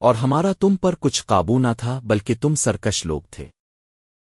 اور ہمارا تم پر کچھ قابو نہ تھا بلکہ تم سرکش لوگ تھے۔